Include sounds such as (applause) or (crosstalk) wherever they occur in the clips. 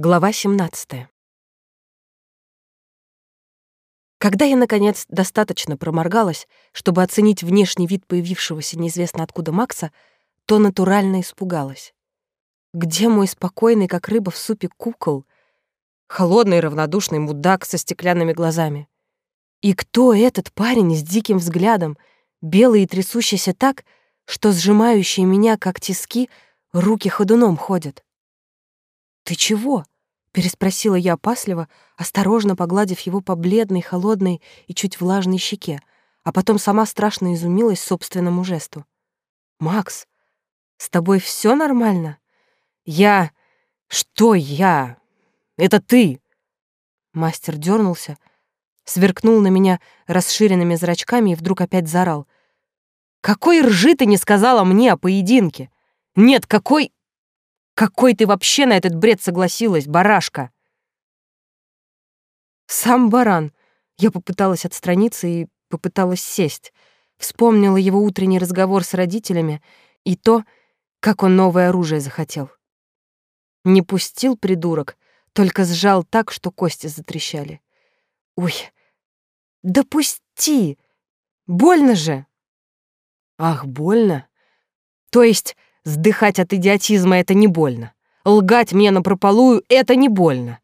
Глава 17. Когда я, наконец, достаточно проморгалась, чтобы оценить внешний вид появившегося неизвестно откуда Макса, то натурально испугалась. Где мой спокойный, как рыба в супе, кукол? Холодный, равнодушный мудак со стеклянными глазами. И кто этот парень с диким взглядом, белый и трясущийся так, что сжимающие меня, как тиски, руки ходуном ходят? «Ты чего?» — переспросила я опасливо, осторожно погладив его по бледной, холодной и чуть влажной щеке, а потом сама страшно изумилась собственному жесту. «Макс, с тобой все нормально?» «Я... Что я? Это ты!» Мастер дернулся, сверкнул на меня расширенными зрачками и вдруг опять заорал. «Какой ржи ты не сказала мне о поединке? Нет, какой... Какой ты вообще на этот бред согласилась, барашка? Сам баран. Я попыталась отстраниться и попыталась сесть. Вспомнила его утренний разговор с родителями и то, как он новое оружие захотел. Не пустил придурок, только сжал так, что кости затрещали. Ой, да пусти! Больно же! Ах, больно? То есть Сдыхать от идиотизма — это не больно. Лгать мне напропалую — это не больно.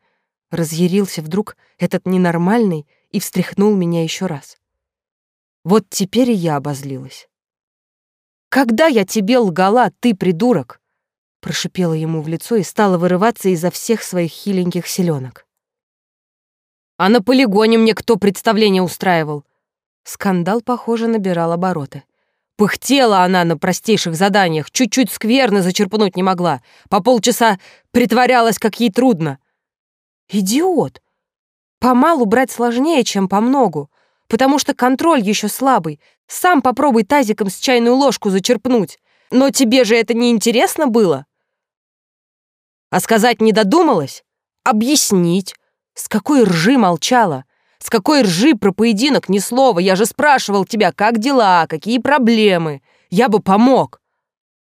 Разъярился вдруг этот ненормальный и встряхнул меня еще раз. Вот теперь и я обозлилась. «Когда я тебе лгала, ты придурок?» Прошипела ему в лицо и стала вырываться изо всех своих хиленьких селенок. «А на полигоне мне кто представление устраивал?» Скандал, похоже, набирал обороты. Пыхтела она на простейших заданиях, чуть-чуть скверно зачерпнуть не могла. По полчаса притворялась, как ей трудно. Идиот! Помалу брать сложнее, чем по многу, потому что контроль еще слабый. Сам попробуй тазиком с чайную ложку зачерпнуть. Но тебе же это не интересно было? А сказать не додумалась? Объяснить, с какой ржи молчала. С какой ржи про поединок ни слова? Я же спрашивал тебя, как дела, какие проблемы. Я бы помог.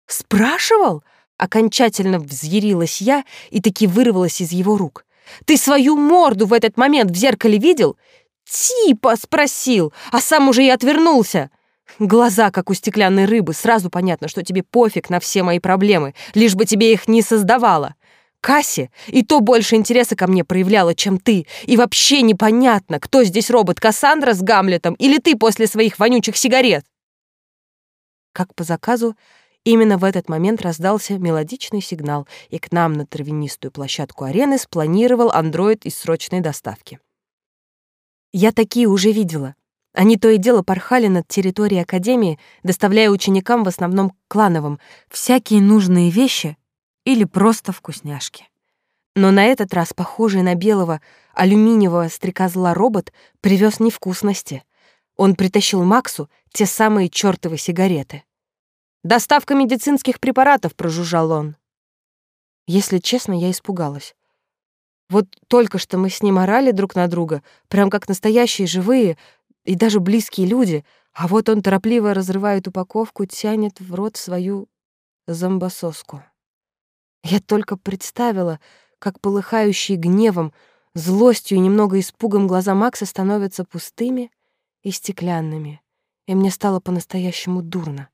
Спрашивал? Окончательно взъярилась я и таки вырвалась из его рук. Ты свою морду в этот момент в зеркале видел? Типа спросил, а сам уже и отвернулся. Глаза, как у стеклянной рыбы, сразу понятно, что тебе пофиг на все мои проблемы, лишь бы тебе их не создавало. Касси и то больше интереса ко мне проявляла, чем ты. И вообще непонятно, кто здесь робот, Кассандра с Гамлетом или ты после своих вонючих сигарет. Как по заказу, именно в этот момент раздался мелодичный сигнал, и к нам на травянистую площадку арены спланировал андроид из срочной доставки. Я такие уже видела. Они то и дело порхали над территорией Академии, доставляя ученикам, в основном клановым, всякие нужные вещи, или просто вкусняшки. Но на этот раз похожий на белого алюминиевого стрекозла робот привез невкусности. Он притащил Максу те самые чёртовы сигареты. «Доставка медицинских препаратов», — прожужжал он. Если честно, я испугалась. Вот только что мы с ним орали друг на друга, прям как настоящие живые и даже близкие люди, а вот он торопливо разрывает упаковку, тянет в рот свою зомбососку. Я только представила, как полыхающие гневом, злостью и немного испугом глаза Макса становятся пустыми и стеклянными, и мне стало по-настоящему дурно.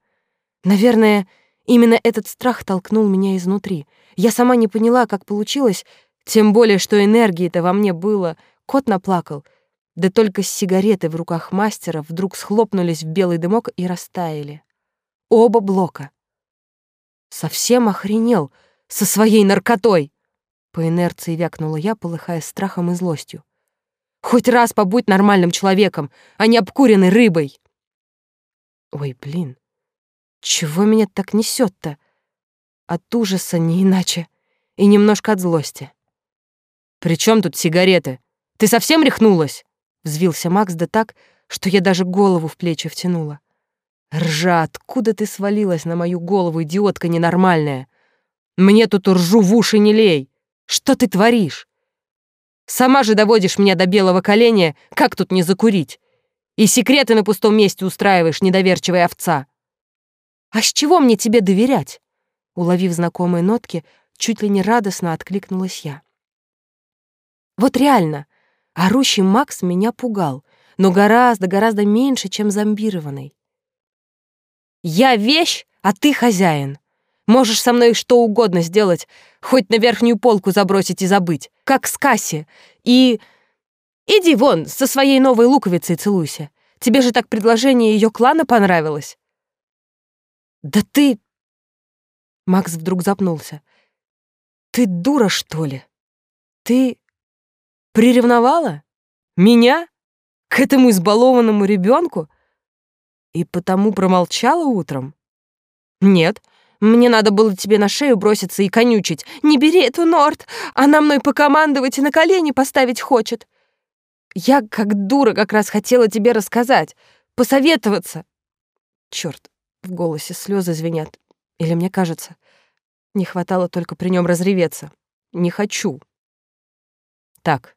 Наверное, именно этот страх толкнул меня изнутри. Я сама не поняла, как получилось, тем более, что энергии-то во мне было. Кот наплакал, да только сигареты в руках мастера вдруг схлопнулись в белый дымок и растаяли. Оба блока. Совсем охренел — со своей наркотой!» По инерции вякнула я, полыхая страхом и злостью. «Хоть раз побудь нормальным человеком, а не обкуренной рыбой!» «Ой, блин, чего меня так несет-то? От ужаса не иначе, и немножко от злости». «При чем тут сигареты? Ты совсем рехнулась?» Взвился Макс да так, что я даже голову в плечи втянула. «Ржа, откуда ты свалилась на мою голову, идиотка ненормальная? Мне тут ржу в уши не лей. Что ты творишь? Сама же доводишь меня до белого коленя, как тут не закурить? И секреты на пустом месте устраиваешь, недоверчивая овца. А с чего мне тебе доверять? Уловив знакомые нотки, чуть ли не радостно откликнулась я. Вот реально, орущий Макс меня пугал, но гораздо-гораздо меньше, чем зомбированный. «Я вещь, а ты хозяин. Можешь со мной что угодно сделать, хоть на верхнюю полку забросить и забыть, как с Касси. И... Иди вон, со своей новой луковицей целуйся. Тебе же так предложение ее клана понравилось». «Да ты...» Макс вдруг запнулся. «Ты дура, что ли? Ты приревновала? Меня? К этому избалованному ребенку? И потому промолчала утром? Нет, мне надо было тебе на шею броситься и конючить. Не бери эту Норт, она мной покомандовать и на колени поставить хочет. Я, как дура, как раз хотела тебе рассказать, посоветоваться. Черт, в голосе слезы звенят. Или мне кажется, не хватало только при нем разреветься. Не хочу. Так.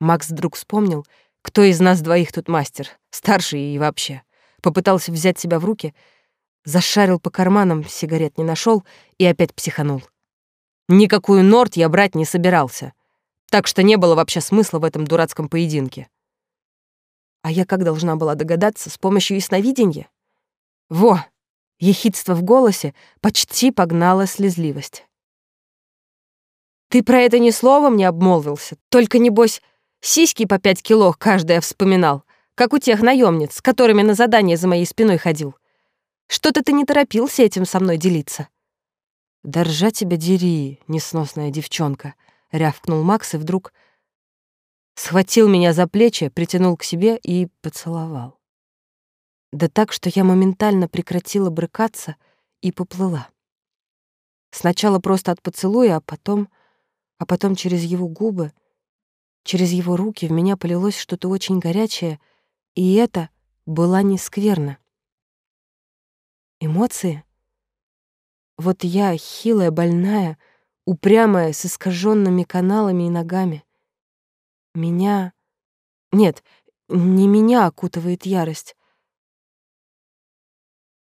Макс вдруг вспомнил, кто из нас двоих тут мастер, старший и вообще. Попытался взять себя в руки, зашарил по карманам, сигарет не нашел и опять психанул. Никакую норт я брать не собирался, так что не было вообще смысла в этом дурацком поединке. А я как должна была догадаться с помощью ясновидения? Во, Ехидство в голосе почти погнало слезливость. «Ты про это ни словом не обмолвился, только, небось, сиськи по пять кило каждая вспоминал, как у тех наемниц, с которыми на задание за моей спиной ходил. Что-то ты не торопился этим со мной делиться». «Держа тебя дери, несносная девчонка», — рявкнул Макс и вдруг схватил меня за плечи, притянул к себе и поцеловал. Да так, что я моментально прекратила брыкаться и поплыла. Сначала просто от поцелуя, а потом... А потом через его губы, через его руки в меня полилось что-то очень горячее, и это была не скверно. Эмоции? Вот я, хилая, больная, упрямая, с искаженными каналами и ногами. Меня... Нет, не меня окутывает ярость,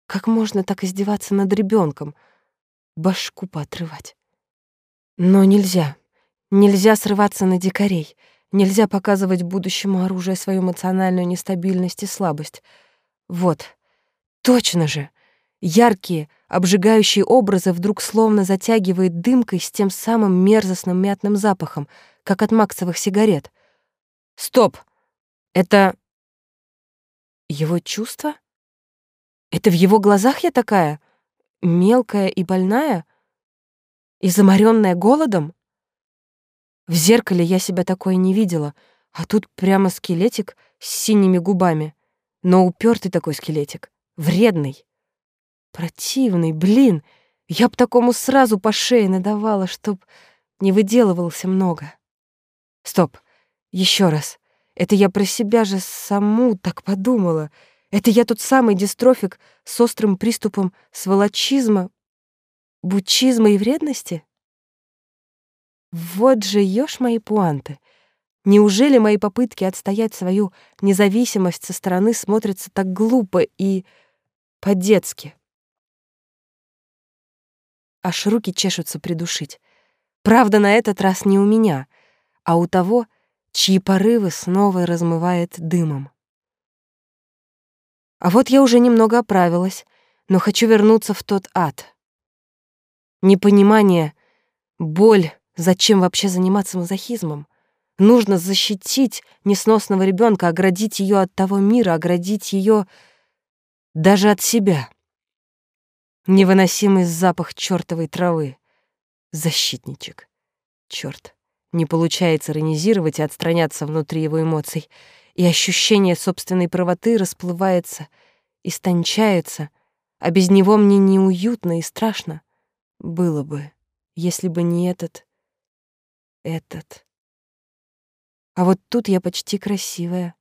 как можно так издеваться над ребенком? Башку поотрывать. Но нельзя. Нельзя срываться на дикарей. Нельзя показывать будущему оружие свою эмоциональную нестабильность и слабость. Вот. Точно же. Яркие, обжигающие образы вдруг словно затягивает дымкой с тем самым мерзостным мятным запахом, как от максовых сигарет. Стоп! Это... Его чувство? Это в его глазах я такая? Мелкая и больная? И заморенная голодом? В зеркале я себя такой не видела, а тут прямо скелетик с синими губами. Но упертый такой скелетик, вредный. Противный, блин, я б такому сразу по шее надавала, чтоб не выделывался много. Стоп, еще раз. Это я про себя же саму так подумала — это я тот самый дистрофик с острым приступом сволочизма, бучизма и вредности? Вот же ешь мои пуанты. Неужели мои попытки отстоять свою независимость со стороны смотрятся так глупо и по-детски? Аж руки чешутся придушить. Правда, на этот раз не у меня, а у того, чьи порывы снова размывает дымом. А вот я уже немного оправилась, но хочу вернуться в тот ад. Непонимание, боль, зачем вообще заниматься мазохизмом? Нужно защитить несносного ребенка, оградить ее от того мира, оградить ее даже от себя. Невыносимый запах чертовой травы. Защитничек. Черт, не получается иронизировать и отстраняться внутри его эмоций — и ощущение собственной правоты расплывается, истончается, а без него мне неуютно и страшно. Было бы, если бы не этот... этот... А вот тут я почти красивая,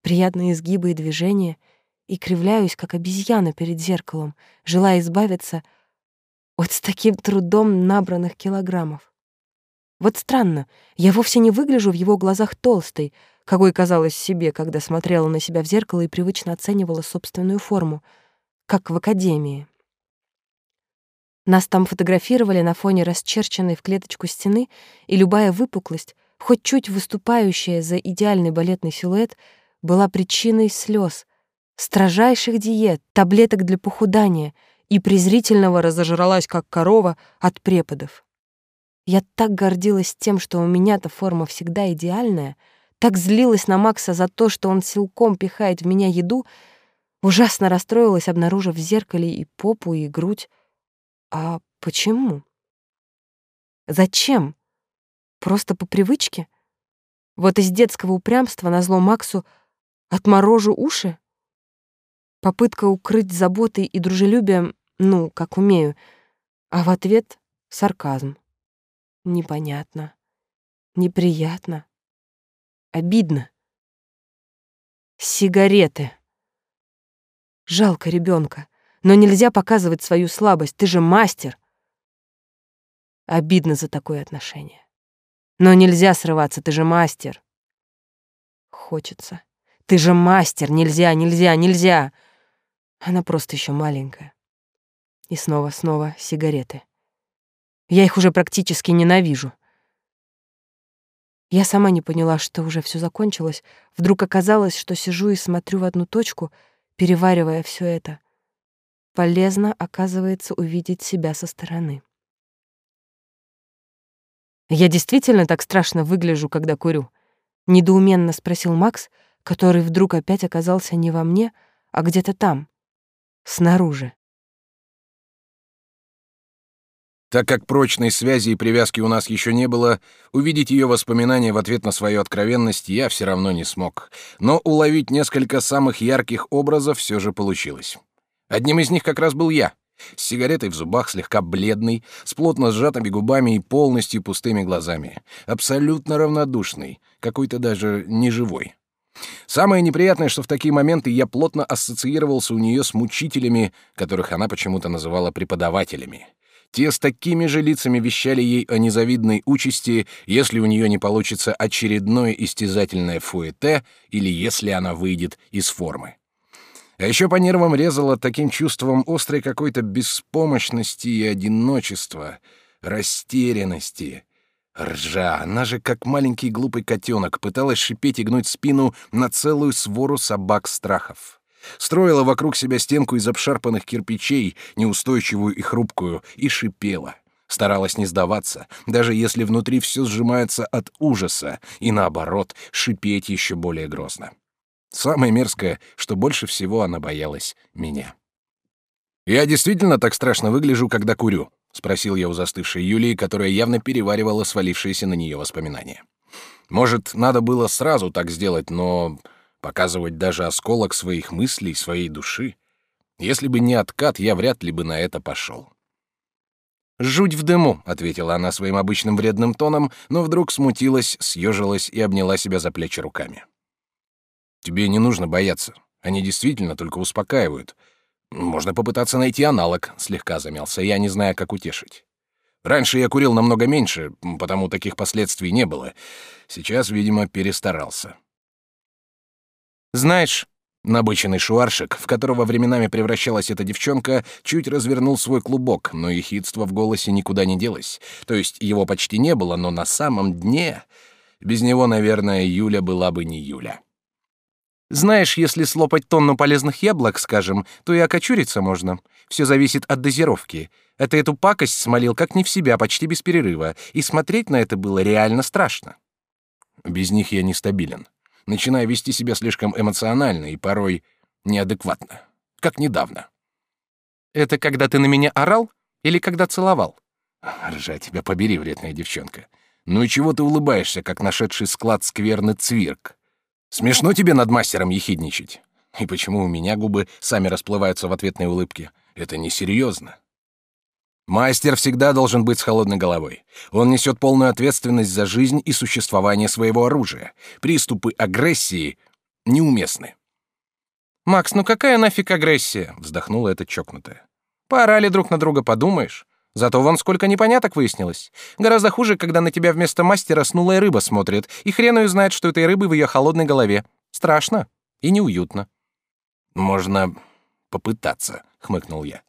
приятные изгибы и движения, и кривляюсь, как обезьяна перед зеркалом, желая избавиться от с таким трудом набранных килограммов. Вот странно, я вовсе не выгляжу в его глазах толстой, какой казалась себе, когда смотрела на себя в зеркало и привычно оценивала собственную форму, как в академии. Нас там фотографировали на фоне расчерченной в клеточку стены, и любая выпуклость, хоть чуть выступающая за идеальный балетный силуэт, была причиной слез, строжайших диет, таблеток для похудания и презрительного разожралась, как корова, от преподов. Я так гордилась тем, что у меня-то форма всегда идеальная, так злилась на Макса за то, что он силком пихает в меня еду, ужасно расстроилась, обнаружив в зеркале и попу, и грудь. А почему? Зачем? Просто по привычке? Вот из детского упрямства на зло Максу отморожу уши? Попытка укрыть заботой и дружелюбием, ну, как умею, а в ответ — сарказм. Непонятно. Неприятно. Обидно. Сигареты. Жалко ребенка, но нельзя показывать свою слабость, ты же мастер. Обидно за такое отношение. Но нельзя срываться, ты же мастер. Хочется. Ты же мастер, нельзя, нельзя, нельзя. Она просто еще маленькая. И снова, снова сигареты. Я их уже практически ненавижу. Я сама не поняла, что уже все закончилось. Вдруг оказалось, что сижу и смотрю в одну точку, переваривая все это. Полезно, оказывается, увидеть себя со стороны. «Я действительно так страшно выгляжу, когда курю?» — недоуменно спросил Макс, который вдруг опять оказался не во мне, а где-то там, снаружи. Так как прочной связи и привязки у нас еще не было, увидеть ее воспоминания в ответ на свою откровенность я все равно не смог. Но уловить несколько самых ярких образов все же получилось. Одним из них как раз был я. С сигаретой в зубах, слегка бледный, с плотно сжатыми губами и полностью пустыми глазами. Абсолютно равнодушный, какой-то даже неживой. Самое неприятное, что в такие моменты я плотно ассоциировался у нее с мучителями, которых она почему-то называла преподавателями. Те с такими же лицами вещали ей о незавидной участи, если у нее не получится очередное истязательное фуэте или если она выйдет из формы. А еще по нервам резало таким чувством острой какой-то беспомощности и одиночества, растерянности. Ржа, она же как маленький глупый котенок пыталась шипеть и гнуть спину на целую свору собак-страхов. Строила вокруг себя стенку из обшарпанных кирпичей, неустойчивую и хрупкую, и шипела. Старалась не сдаваться, даже если внутри все сжимается от ужаса, и наоборот, шипеть еще более грозно. Самое мерзкое, что больше всего она боялась меня. «Я действительно так страшно выгляжу, когда курю?» — спросил я у застывшей Юлии, которая явно переваривала свалившиеся на нее воспоминания. «Может, надо было сразу так сделать, но показывать даже осколок своих мыслей, своей души. Если бы не откат, я вряд ли бы на это пошел. «Жуть в дыму», — ответила она своим обычным вредным тоном, но вдруг смутилась, съежилась и обняла себя за плечи руками. «Тебе не нужно бояться. Они действительно только успокаивают. Можно попытаться найти аналог», — слегка замялся я, не зная, как утешить. «Раньше я курил намного меньше, потому таких последствий не было. Сейчас, видимо, перестарался». Знаешь, набыченный шуаршик, в которого временами превращалась эта девчонка, чуть развернул свой клубок, но ехидство в голосе никуда не делось. То есть его почти не было, но на самом дне... Без него, наверное, Юля была бы не Юля. Знаешь, если слопать тонну полезных яблок, скажем, то и окочуриться можно. Все зависит от дозировки. Это эту пакость смолил как не в себя, почти без перерыва, и смотреть на это было реально страшно. Без них я нестабилен начинаю вести себя слишком эмоционально и порой неадекватно. Как недавно. Это когда ты на меня орал или когда целовал? Ржа тебя побери, вредная девчонка. Ну и чего ты улыбаешься, как нашедший склад скверный цвирк? Смешно тебе над мастером ехидничать? И почему у меня губы сами расплываются в ответной улыбке? Это несерьезно. Мастер всегда должен быть с холодной головой. Он несет полную ответственность за жизнь и существование своего оружия. Приступы агрессии неуместны. «Макс, ну какая нафиг агрессия?» — вздохнула эта чокнутая. «Поорали друг на друга, подумаешь. Зато вон сколько непоняток выяснилось. Гораздо хуже, когда на тебя вместо мастера снулая рыба смотрит, и хрен ее знает, что этой рыбы в ее холодной голове. Страшно и неуютно». «Можно попытаться», — хмыкнул я.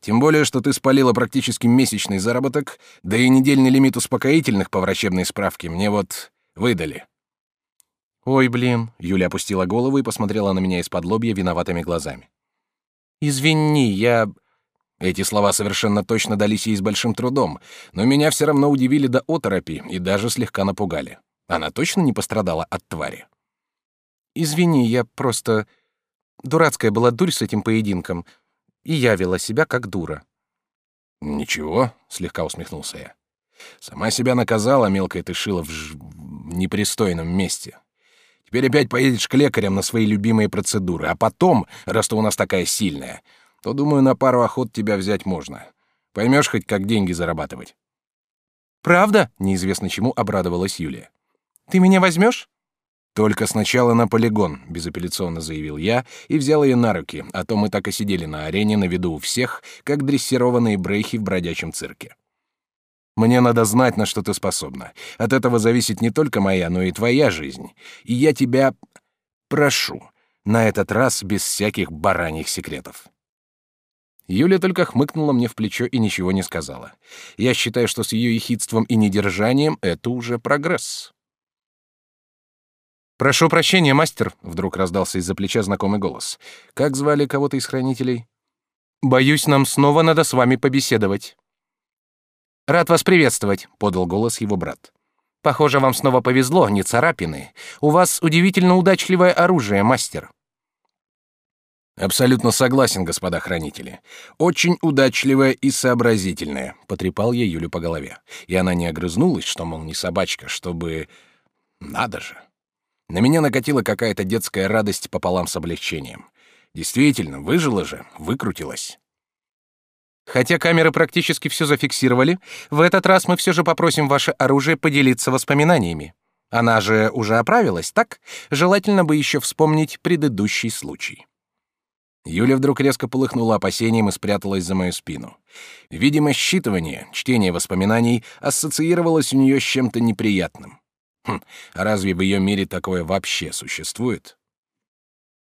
Тем более, что ты спалила практически месячный заработок, да и недельный лимит успокоительных по врачебной справке мне вот Выдали. Ой, блин, Юля опустила голову и посмотрела на меня из-под лобья виноватыми глазами. Извини, я эти слова совершенно точно дались ей с большим трудом, но меня все равно удивили до оторопи и даже слегка напугали. Она точно не пострадала от твари. Извини, я просто дурацкая была дурь с этим поединком, и я вела себя как дура. Ничего, слегка усмехнулся я. Сама себя наказала, мелкая ты шила в, ж... в непристойном месте. Теперь опять поедешь к лекарям на свои любимые процедуры, а потом, раз ты у нас такая сильная, то, думаю, на пару охот тебя взять можно. Поймешь хоть, как деньги зарабатывать. Правда? Неизвестно чему обрадовалась Юлия. Ты меня возьмешь? Только сначала на полигон, безапелляционно заявил я и взял ее на руки, а то мы так и сидели на арене на виду у всех, как дрессированные брейхи в бродячем цирке. Мне надо знать, на что ты способна. От этого зависит не только моя, но и твоя жизнь. И я тебя прошу, на этот раз без всяких бараньих секретов. Юля только хмыкнула мне в плечо и ничего не сказала. Я считаю, что с ее ехидством и недержанием это уже прогресс. «Прошу прощения, мастер», — вдруг раздался из-за плеча знакомый голос. «Как звали кого-то из хранителей?» «Боюсь, нам снова надо с вами побеседовать». «Рад вас приветствовать», — подал голос его брат. «Похоже, вам снова повезло, не царапины. У вас удивительно удачливое оружие, мастер». Абсолютно согласен, господа хранители. Очень удачливая и сообразительная, потрепал я Юлю по голове. И она не огрызнулась, что мол не собачка, чтобы надо же. На меня накатила какая-то детская радость пополам с облегчением. Действительно, выжила же, выкрутилась. Хотя камеры практически все зафиксировали, в этот раз мы все же попросим ваше оружие поделиться воспоминаниями. Она же уже оправилась, так? Желательно бы еще вспомнить предыдущий случай. Юля вдруг резко полыхнула опасением и спряталась за мою спину. Видимо, считывание, чтение воспоминаний ассоциировалось у нее с чем-то неприятным. Хм, а разве в ее мире такое вообще существует?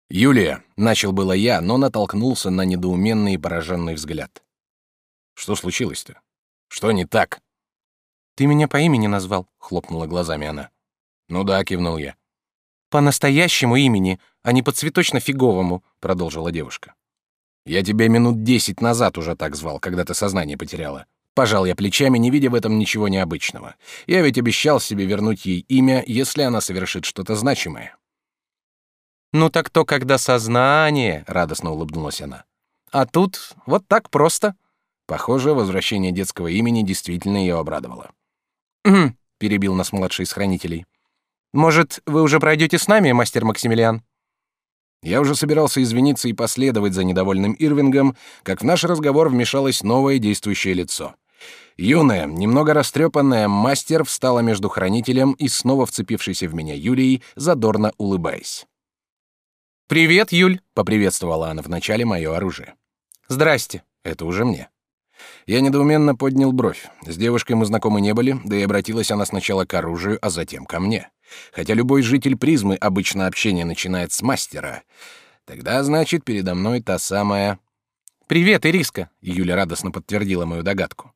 «Юлия», — начал было я, но натолкнулся на недоуменный и пораженный взгляд. «Что случилось-то? Что не так?» «Ты меня по имени назвал», — хлопнула глазами она. «Ну да», — кивнул я. «По настоящему имени, а не по цветочно-фиговому», — продолжила девушка. «Я тебя минут десять назад уже так звал, когда ты сознание потеряла». Пожал я плечами, не видя в этом ничего необычного. Я ведь обещал себе вернуть ей имя, если она совершит что-то значимое. «Ну так то, когда сознание», — радостно улыбнулась она. «А тут вот так просто». Похоже, возвращение детского имени действительно ее обрадовало. Перебил нас младший из хранителей. Может, вы уже пройдете с нами, мастер Максимилиан? Я уже собирался извиниться и последовать за недовольным Ирвингом, как в наш разговор вмешалось новое действующее лицо. Юная, немного растрепанная мастер встала между хранителем и снова вцепившейся в меня Юлией, задорно улыбаясь. «Привет, Юль!» — поприветствовала она вначале мое оружие. «Здрасте!» — это уже мне. Я недоуменно поднял бровь. С девушкой мы знакомы не были, да и обратилась она сначала к оружию, а затем ко мне. Хотя любой житель призмы обычно общение начинает с мастера. Тогда, значит, передо мной та самая... «Привет, Ириска!» — Юля радостно подтвердила мою догадку.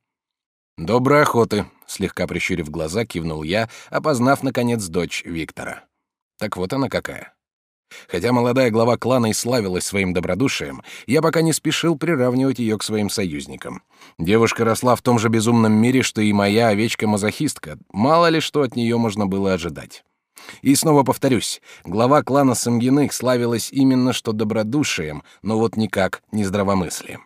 «Доброй охоты!» — слегка прищурив глаза, кивнул я, опознав, наконец, дочь Виктора. Так вот она какая. Хотя молодая глава клана и славилась своим добродушием, я пока не спешил приравнивать ее к своим союзникам. Девушка росла в том же безумном мире, что и моя овечка-мазохистка. Мало ли что от нее можно было ожидать. И снова повторюсь, глава клана Самгиных славилась именно что добродушием, но вот никак не здравомыслием.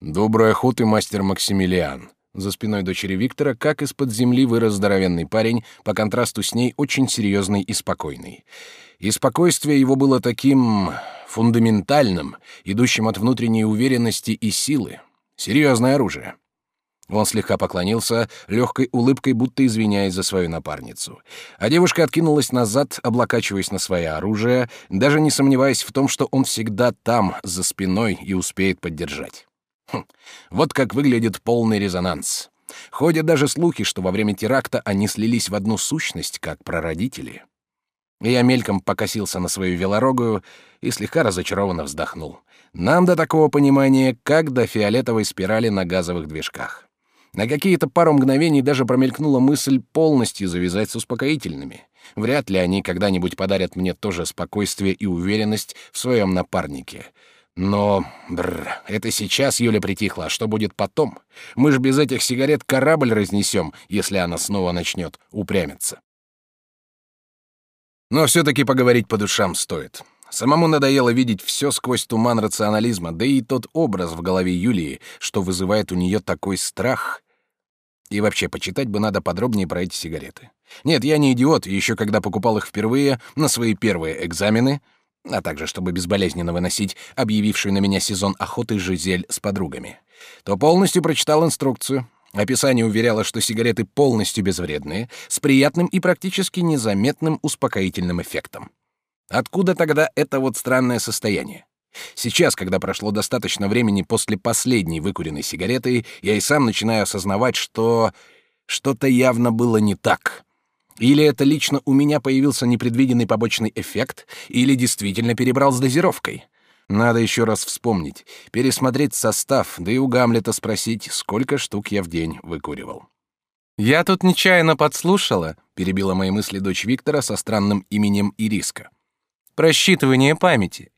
«Доброй охоты, мастер Максимилиан», за спиной дочери Виктора, как из-под земли вырос здоровенный парень, по контрасту с ней очень серьезный и спокойный. И спокойствие его было таким фундаментальным, идущим от внутренней уверенности и силы. Серьезное оружие. Он слегка поклонился, легкой улыбкой, будто извиняясь за свою напарницу. А девушка откинулась назад, облокачиваясь на свое оружие, даже не сомневаясь в том, что он всегда там, за спиной, и успеет поддержать. Хм, вот как выглядит полный резонанс. Ходят даже слухи, что во время теракта они слились в одну сущность, как прародители. Я мельком покосился на свою велорогую и слегка разочарованно вздохнул. Нам до такого понимания, как до фиолетовой спирали на газовых движках. На какие-то пару мгновений даже промелькнула мысль полностью завязать с успокоительными. Вряд ли они когда-нибудь подарят мне тоже спокойствие и уверенность в своем напарнике. Но, бррр, это сейчас Юля притихла, а что будет потом? Мы ж без этих сигарет корабль разнесем, если она снова начнет упрямиться. Но все-таки поговорить по душам стоит. Самому надоело видеть все сквозь туман рационализма, да и тот образ в голове Юлии, что вызывает у нее такой страх. И вообще, почитать бы надо подробнее про эти сигареты. Нет, я не идиот, еще когда покупал их впервые, на свои первые экзамены — а также чтобы безболезненно выносить объявившую на меня сезон охоты Жизель с подругами, то полностью прочитал инструкцию. Описание уверяло, что сигареты полностью безвредные, с приятным и практически незаметным успокоительным эффектом. Откуда тогда это вот странное состояние? Сейчас, когда прошло достаточно времени после последней выкуренной сигареты, я и сам начинаю осознавать, что что-то явно было не так. Или это лично у меня появился непредвиденный побочный эффект, или действительно перебрал с дозировкой. Надо еще раз вспомнить, пересмотреть состав, да и у Гамлета спросить, сколько штук я в день выкуривал. «Я тут нечаянно подслушала», — перебила мои мысли дочь Виктора со странным именем Ириска. «Просчитывание памяти.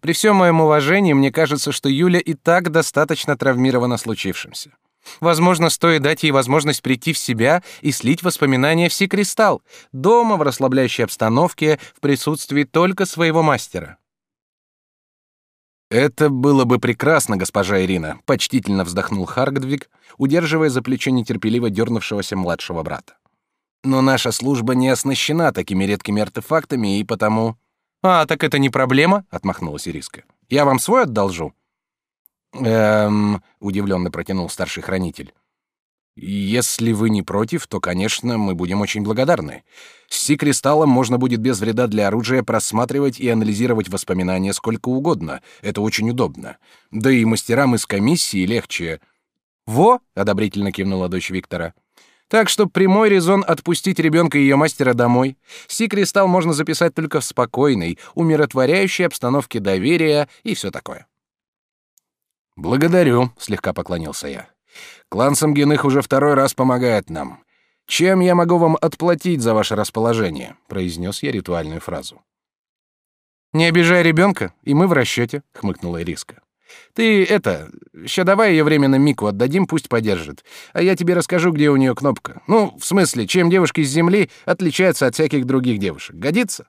При всем моем уважении мне кажется, что Юля и так достаточно травмирована случившимся. Возможно, стоит дать ей возможность прийти в себя и слить воспоминания в Си-кристалл, дома в расслабляющей обстановке, в присутствии только своего мастера. «Это было бы прекрасно, госпожа Ирина», — почтительно вздохнул Харгдвиг, удерживая за плечо нетерпеливо дернувшегося младшего брата. «Но наша служба не оснащена такими редкими артефактами, и потому...» «А, так это не проблема», — отмахнулась Ириска. «Я вам свой одолжу». Эм, удивленно протянул старший хранитель. Если вы не против, то, конечно, мы будем очень благодарны. С Си-кристаллом можно будет без вреда для оружия просматривать и анализировать воспоминания сколько угодно. Это очень удобно. Да и мастерам из комиссии легче. Во, одобрительно кивнула дочь Виктора. Так что прямой резон отпустить ребенка и ее мастера домой. Си-кристалл можно записать только в спокойной, умиротворяющей обстановке доверия и все такое. «Благодарю», — слегка поклонился я. «Клан Самгиных уже второй раз помогает нам. Чем я могу вам отплатить за ваше расположение?» — произнес я ритуальную фразу. «Не обижай ребенка, и мы в расчете», — хмыкнула Ириска. «Ты это, ща давай ее временно Мику отдадим, пусть подержит, а я тебе расскажу, где у нее кнопка. Ну, в смысле, чем девушки с земли отличаются от всяких других девушек. Годится?»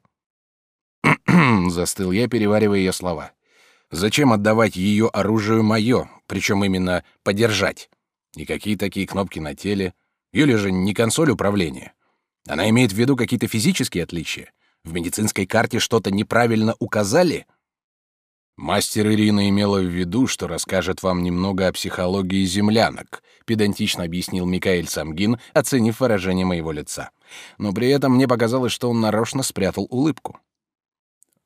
(clears throat) Застыл я, переваривая ее слова. Зачем отдавать ее оружию мое, причем именно подержать? И какие такие кнопки на теле? Юля же не консоль управления. Она имеет в виду какие-то физические отличия. В медицинской карте что-то неправильно указали? Мастер Ирина имела в виду, что расскажет вам немного о психологии землянок, педантично объяснил Микаэль Самгин, оценив выражение моего лица. Но при этом мне показалось, что он нарочно спрятал улыбку.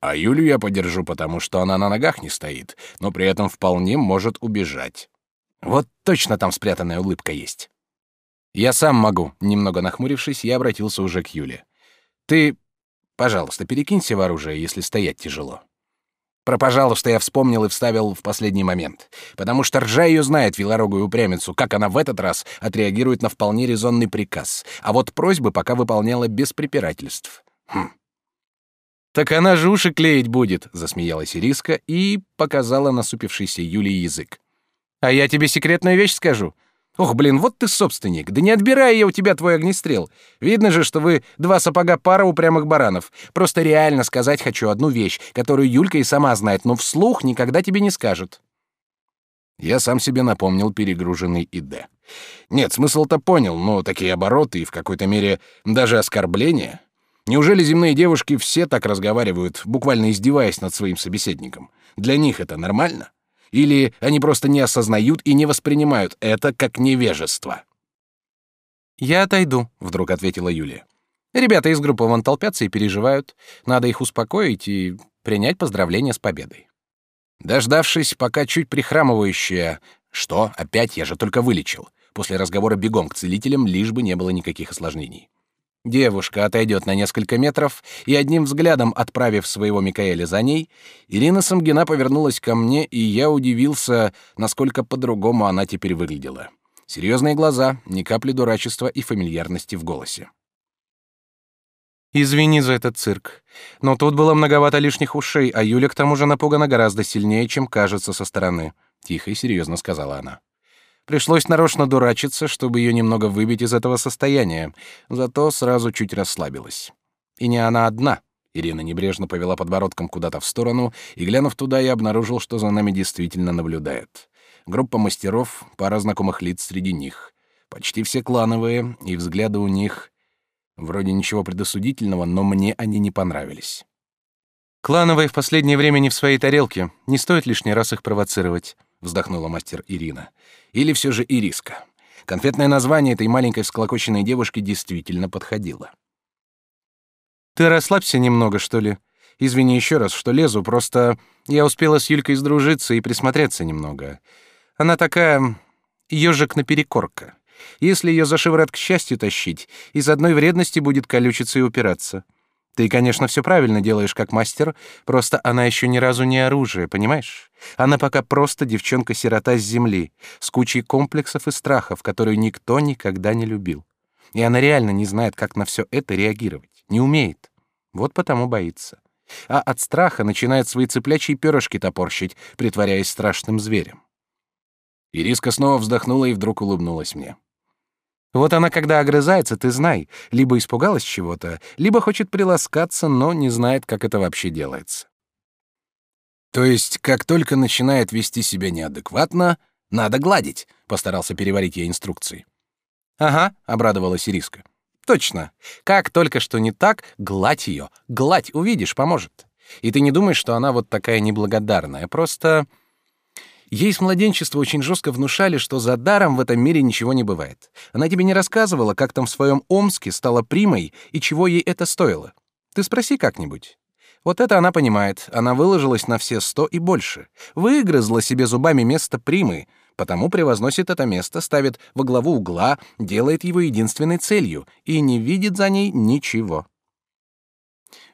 А Юлю я подержу, потому что она на ногах не стоит, но при этом вполне может убежать. Вот точно там спрятанная улыбка есть. Я сам могу, немного нахмурившись, я обратился уже к Юле. Ты, пожалуйста, перекинься в оружие, если стоять тяжело. Про «пожалуйста» я вспомнил и вставил в последний момент, потому что ржа ее знает, велорогую упрямицу, как она в этот раз отреагирует на вполне резонный приказ, а вот просьбы пока выполняла без препирательств. Хм. «Так она же уши клеить будет», — засмеялась Ириска и показала насупившийся Юлии язык. «А я тебе секретную вещь скажу. Ох, блин, вот ты собственник. Да не отбирай я у тебя твой огнестрел. Видно же, что вы два сапога пара упрямых баранов. Просто реально сказать хочу одну вещь, которую Юлька и сама знает, но вслух никогда тебе не скажет». Я сам себе напомнил перегруженный ИД. Нет, смысл-то понял, но такие обороты и в какой-то мере даже оскорбления Неужели земные девушки все так разговаривают, буквально издеваясь над своим собеседником? Для них это нормально? Или они просто не осознают и не воспринимают это как невежество? «Я отойду», — вдруг ответила Юлия. «Ребята из группы вон толпятся и переживают. Надо их успокоить и принять поздравления с победой». Дождавшись, пока чуть прихрамывающая... Что? Опять я же только вылечил. После разговора бегом к целителям, лишь бы не было никаких осложнений. Девушка отойдет на несколько метров, и одним взглядом отправив своего Микаэля за ней, Ирина Самгина повернулась ко мне, и я удивился, насколько по-другому она теперь выглядела. Серьезные глаза, ни капли дурачества и фамильярности в голосе. Извини за этот цирк, но тут было многовато лишних ушей, а Юля к тому же напугана гораздо сильнее, чем кажется со стороны, тихо и серьезно сказала она. Пришлось нарочно дурачиться, чтобы ее немного выбить из этого состояния, зато сразу чуть расслабилась. И не она одна. Ирина небрежно повела подбородком куда-то в сторону, и, глянув туда, я обнаружил, что за нами действительно наблюдает. Группа мастеров, пара знакомых лиц среди них. Почти все клановые, и взгляды у них Вроде ничего предосудительного, но мне они не понравились. Клановые в последнее время не в своей тарелке. Не стоит лишний раз их провоцировать, вздохнула мастер Ирина. Или все же Ириска. Конфетное название этой маленькой всклокоченной девушки действительно подходило. Ты расслабься немного, что ли? Извини еще раз, что лезу, просто я успела с Юлькой сдружиться и присмотреться немного. Она такая ежик наперекорка. Если ее за шиворот к счастью тащить, из одной вредности будет колючиться и упираться. Ты, конечно, все правильно делаешь как мастер, просто она еще ни разу не оружие, понимаешь? Она пока просто девчонка-сирота с земли, с кучей комплексов и страхов, которую никто никогда не любил. И она реально не знает, как на все это реагировать, не умеет. Вот потому боится. А от страха начинает свои цыплячьи перышки топорщить, притворяясь страшным зверем. Ириска снова вздохнула и вдруг улыбнулась мне. Вот она, когда огрызается, ты знай, либо испугалась чего-то, либо хочет приласкаться, но не знает, как это вообще делается. То есть, как только начинает вести себя неадекватно, надо гладить, постарался переварить я инструкции. Ага, обрадовалась Ириска. Точно. Как только что не так, гладь ее, гладь, увидишь, поможет. И ты не думаешь, что она вот такая неблагодарная, просто Ей с младенчества очень жестко внушали, что за даром в этом мире ничего не бывает. Она тебе не рассказывала, как там в своем Омске стала примой и чего ей это стоило. Ты спроси как-нибудь. Вот это она понимает. Она выложилась на все сто и больше. Выгрызла себе зубами место примы, потому превозносит это место, ставит во главу угла, делает его единственной целью и не видит за ней ничего.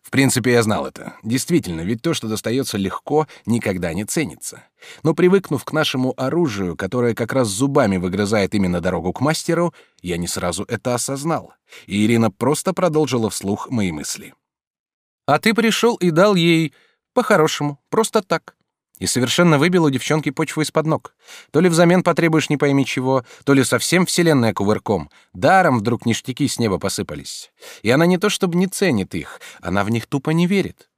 В принципе, я знал это. Действительно, ведь то, что достается легко, никогда не ценится. Но привыкнув к нашему оружию, которое как раз зубами выгрызает именно дорогу к мастеру, я не сразу это осознал. И Ирина просто продолжила вслух мои мысли. «А ты пришел и дал ей по-хорошему, просто так и совершенно выбил у девчонки почву из-под ног. То ли взамен потребуешь не пойми чего, то ли совсем вселенная кувырком. Даром вдруг ништяки с неба посыпались. И она не то чтобы не ценит их, она в них тупо не верит.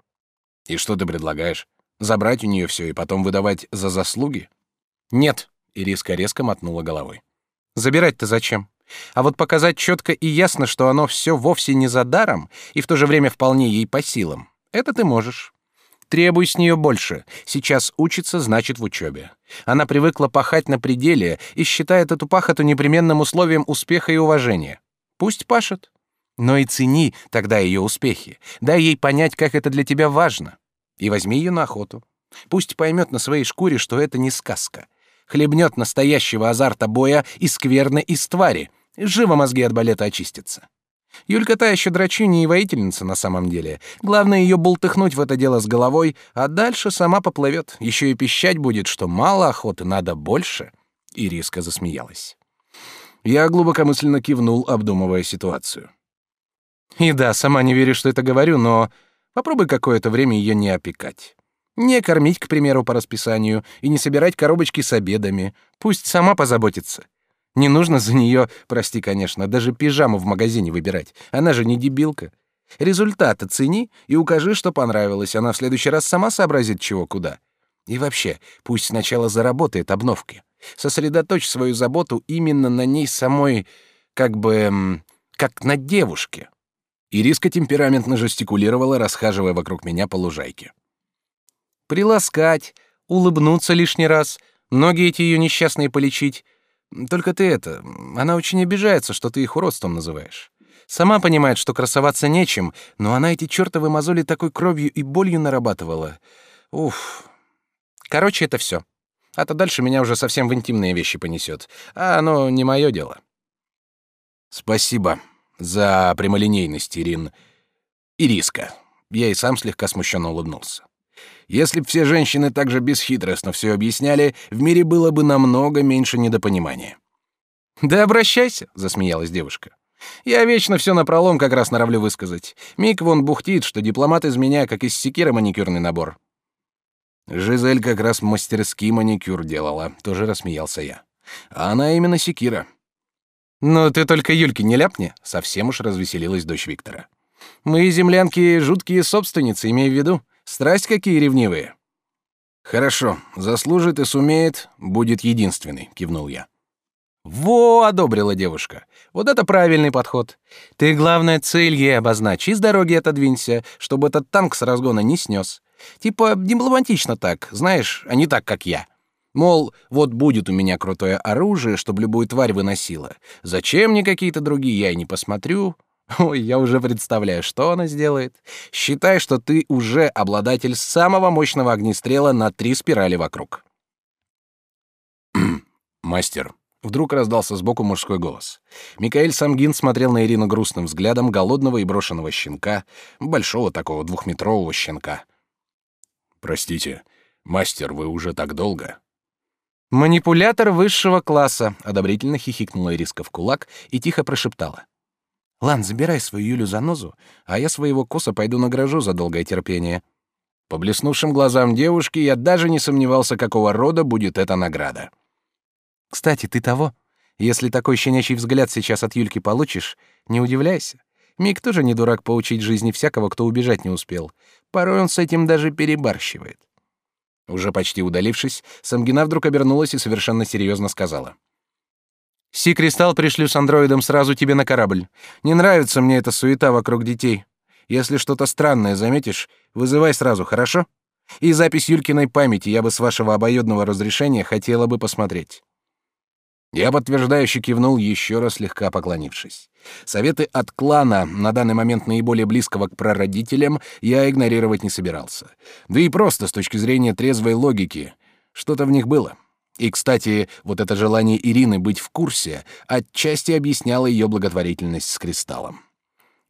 И что ты предлагаешь? Забрать у нее все и потом выдавать за заслуги? Нет, Ириска резко мотнула головой. Забирать-то зачем? А вот показать четко и ясно, что оно все вовсе не за даром и в то же время вполне ей по силам. Это ты можешь. Требуй с нее больше. Сейчас учится, значит в учебе. Она привыкла пахать на пределе и считает эту пахоту непременным условием успеха и уважения. Пусть пашет. Но и цени тогда ее успехи. Дай ей понять, как это для тебя важно. И возьми ее на охоту. Пусть поймет на своей шкуре, что это не сказка. Хлебнет настоящего азарта боя и скверны из твари. Живо мозги от балета очистятся. Юлька та еще драчунья и воительница на самом деле. Главное ее бултыхнуть в это дело с головой, а дальше сама поплывет. Еще и пищать будет, что мало охоты, надо больше. Ириска засмеялась. Я глубокомысленно кивнул, обдумывая ситуацию. И да, сама не верю, что это говорю, но попробуй какое-то время ее не опекать. Не кормить, к примеру, по расписанию и не собирать коробочки с обедами. Пусть сама позаботится. Не нужно за нее, прости, конечно, даже пижаму в магазине выбирать. Она же не дебилка. Результат оцени и укажи, что понравилось. Она в следующий раз сама сообразит, чего куда. И вообще, пусть сначала заработает обновки. Сосредоточь свою заботу именно на ней самой, как бы, как на девушке. Ириска темпераментно жестикулировала, расхаживая вокруг меня по лужайке. Приласкать, улыбнуться лишний раз, ноги эти ее несчастные полечить, только ты это, она очень обижается, что ты их уродством называешь. Сама понимает, что красоваться нечем, но она эти чертовы мозоли такой кровью и болью нарабатывала. Уф. Короче, это все. А то дальше меня уже совсем в интимные вещи понесет. А оно не мое дело. Спасибо за прямолинейность, Ирин. Ириска. Я и сам слегка смущенно улыбнулся. Если б все женщины так же бесхитростно все объясняли, в мире было бы намного меньше недопонимания. Да обращайся, засмеялась девушка. Я вечно все напролом как раз норовлю высказать. Мик вон бухтит, что дипломат из меня как из секира маникюрный набор. Жизель как раз мастерски маникюр делала, тоже рассмеялся я. А она именно секира. «Ну ты только Юльке не ляпни», — совсем уж развеселилась дочь Виктора. «Мы, землянки, жуткие собственницы, имей в виду. Страсть какие ревнивые». «Хорошо, заслужит и сумеет, будет единственный», — кивнул я. «Во!» — одобрила девушка. «Вот это правильный подход. Ты, главное, цель ей обозначь и с дороги отодвинься, чтобы этот танк с разгона не снес. Типа дипломатично так, знаешь, а не так, как я. Мол, вот будет у меня крутое оружие, чтобы любую тварь выносила. Зачем мне какие-то другие, я и не посмотрю. (laughs) Ой, я уже представляю, что она сделает. Считай, что ты уже обладатель самого мощного огнестрела на три спирали вокруг. (clears throat) Мастер, вдруг раздался сбоку мужской голос. Микаэль Самгин смотрел на Ирину грустным взглядом голодного и брошенного щенка, большого такого двухметрового щенка. Простите, мастер, вы уже так долго? «Манипулятор высшего класса», — одобрительно хихикнула Ириска в кулак и тихо прошептала. «Лан, забирай свою Юлю за нозу, а я своего коса пойду награжу за долгое терпение». По блеснувшим глазам девушки я даже не сомневался, какого рода будет эта награда. «Кстати, ты того? Если такой щенячий взгляд сейчас от Юльки получишь, не удивляйся. Мик тоже не дурак поучить жизни всякого, кто убежать не успел. Порой он с этим даже перебарщивает. Уже почти удалившись, Самгина вдруг обернулась и совершенно серьезно сказала. «Си-кристалл пришлю с андроидом сразу тебе на корабль. Не нравится мне эта суета вокруг детей. Если что-то странное заметишь, вызывай сразу, хорошо? И запись Юлькиной памяти я бы с вашего обоюдного разрешения хотела бы посмотреть. Я подтверждающе кивнул, еще раз слегка поклонившись. Советы от клана, на данный момент наиболее близкого к прародителям, я игнорировать не собирался. Да и просто с точки зрения трезвой логики. Что-то в них было. И, кстати, вот это желание Ирины быть в курсе отчасти объясняло ее благотворительность с кристаллом.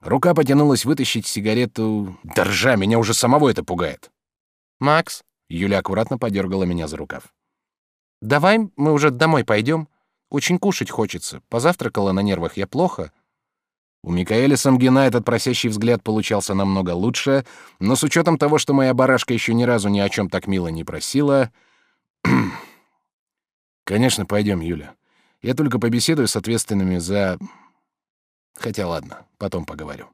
Рука потянулась вытащить сигарету. Держа, меня уже самого это пугает. «Макс?» — Юля аккуратно подергала меня за рукав. «Давай мы уже домой пойдем. Очень кушать хочется. Позавтракала на нервах я плохо. У Микаэля Самгина этот просящий взгляд получался намного лучше, но с учетом того, что моя барашка еще ни разу ни о чем так мило не просила... (clears throat) Конечно, пойдем, Юля. Я только побеседую с ответственными за... Хотя ладно, потом поговорю.